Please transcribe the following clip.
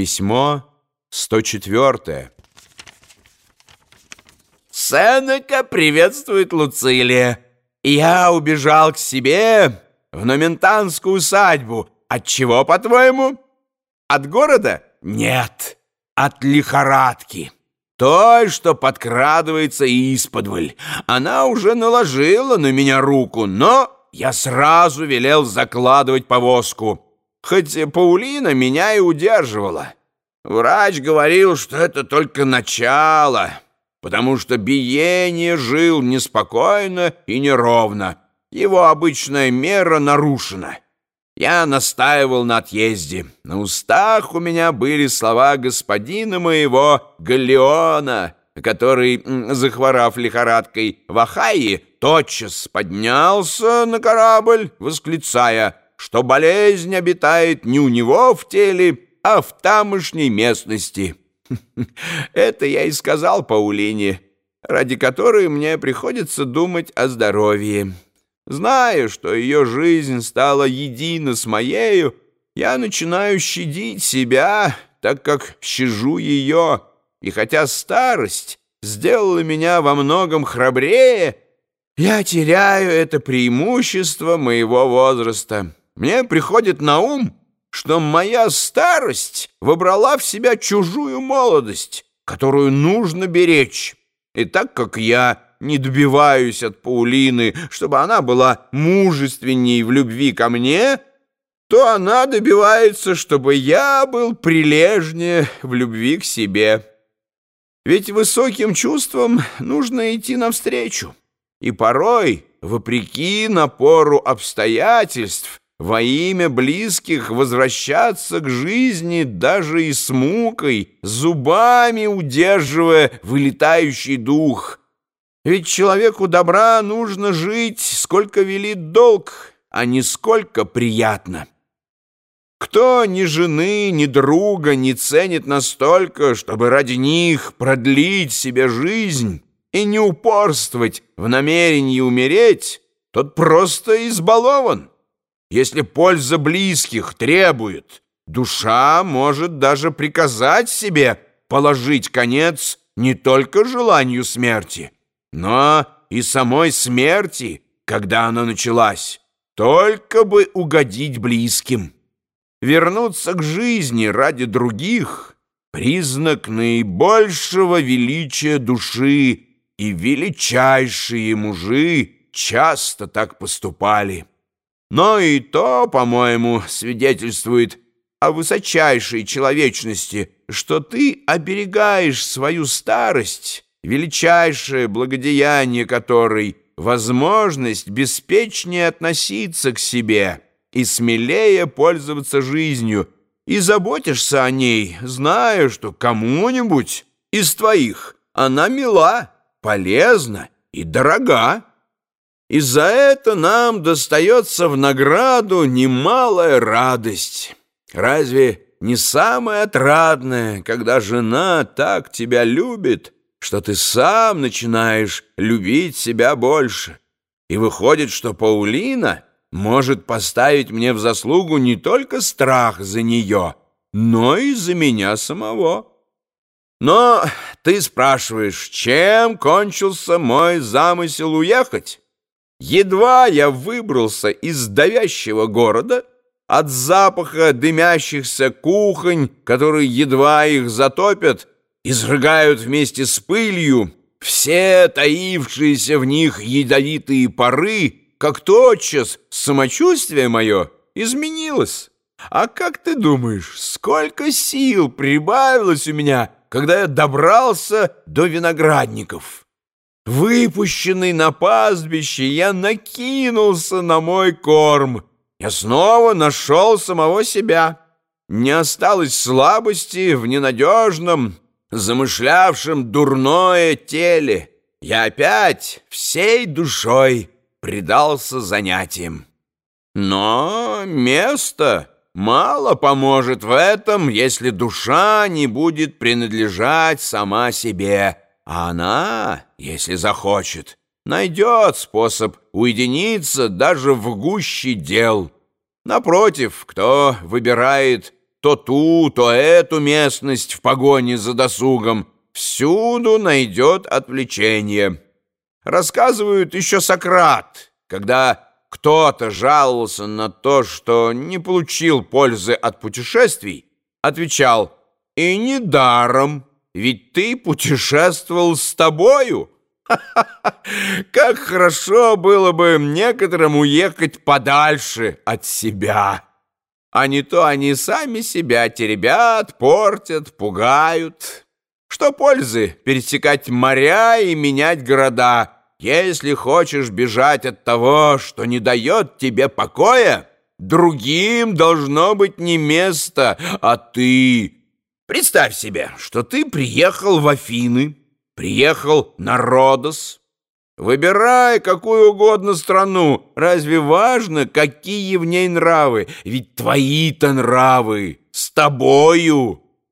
Письмо 104. Сенека приветствует Луцилия. Я убежал к себе в Номентанскую усадьбу. От чего, по-твоему? От города? Нет, от лихорадки. Той, что подкрадывается исподволь. Она уже наложила на меня руку, но я сразу велел закладывать повозку. Хоть Паулина меня и удерживала. Врач говорил, что это только начало, потому что биение жил неспокойно и неровно. Его обычная мера нарушена. Я настаивал на отъезде. На устах у меня были слова господина моего Галлеона, который, захворав лихорадкой в Ахайе, тотчас поднялся на корабль, восклицая, что болезнь обитает не у него в теле, а в тамошней местности. Это я и сказал Паулине, ради которой мне приходится думать о здоровье. Зная, что ее жизнь стала едина с моею, я начинаю щадить себя, так как щажу ее. И хотя старость сделала меня во многом храбрее, я теряю это преимущество моего возраста. Мне приходит на ум, что моя старость вобрала в себя чужую молодость, которую нужно беречь. И так как я не добиваюсь от Паулины, чтобы она была мужественней в любви ко мне, то она добивается, чтобы я был прилежнее в любви к себе. Ведь высоким чувствам нужно идти навстречу. И порой, вопреки напору обстоятельств, во имя близких возвращаться к жизни даже и с мукой, зубами удерживая вылетающий дух. Ведь человеку добра нужно жить, сколько велит долг, а не сколько приятно. Кто ни жены, ни друга не ценит настолько, чтобы ради них продлить себе жизнь и не упорствовать в намерении умереть, тот просто избалован. Если польза близких требует, душа может даже приказать себе положить конец не только желанию смерти, но и самой смерти, когда она началась, только бы угодить близким. Вернуться к жизни ради других — признак наибольшего величия души, и величайшие мужи часто так поступали. Но и то, по-моему, свидетельствует о высочайшей человечности, что ты оберегаешь свою старость, величайшее благодеяние которой — возможность беспечнее относиться к себе и смелее пользоваться жизнью, и заботишься о ней, зная, что кому-нибудь из твоих она мила, полезна и дорога. И за это нам достается в награду немалая радость. Разве не самое отрадное, когда жена так тебя любит, что ты сам начинаешь любить себя больше? И выходит, что Паулина может поставить мне в заслугу не только страх за нее, но и за меня самого. Но ты спрашиваешь, чем кончился мой замысел уехать? Едва я выбрался из давящего города, от запаха дымящихся кухонь, которые едва их затопят, изрыгают вместе с пылью все таившиеся в них ядовитые пары, как тотчас самочувствие мое изменилось. А как ты думаешь, сколько сил прибавилось у меня, когда я добрался до виноградников?» Выпущенный на пастбище, я накинулся на мой корм. Я снова нашел самого себя. Не осталось слабости в ненадежном, замышлявшем дурное теле. Я опять всей душой предался занятиям. Но место мало поможет в этом, если душа не будет принадлежать сама себе, а она, если захочет, найдет способ уединиться даже в гуще дел. Напротив, кто выбирает то ту, то эту местность в погоне за досугом, всюду найдет отвлечение. Рассказывают еще Сократ, когда кто-то жаловался на то, что не получил пользы от путешествий, отвечал «И не даром, ведь ты путешествовал с тобою». Как хорошо было бы некоторым уехать подальше от себя. А не то они сами себя теребят, портят, пугают. Что пользы пересекать моря и менять города, если хочешь бежать от того, что не дает тебе покоя? Другим должно быть не место, а ты. Представь себе, что ты приехал в Афины, приехал на Родос. Выбирай какую угодно страну. Разве важно, какие в ней нравы? Ведь твои-то нравы с тобою.